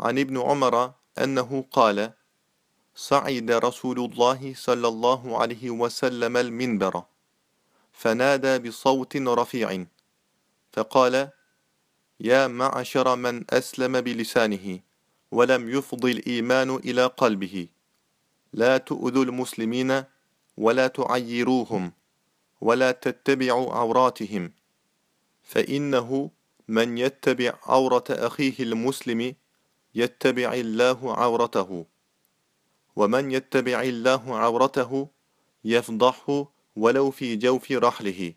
عن ابن عمر أنه قال صعد رسول الله صلى الله عليه وسلم المنبر فنادى بصوت رفيع فقال يا معشر من أسلم بلسانه ولم يفض الإيمان إلى قلبه لا تؤذوا المسلمين ولا تعيروهم ولا تتبعوا عوراتهم فإنه من يتبع عورة أخيه المسلم يتبع الله عورته ومن يتبع الله عورته يفضحه ولو في جوف رحله.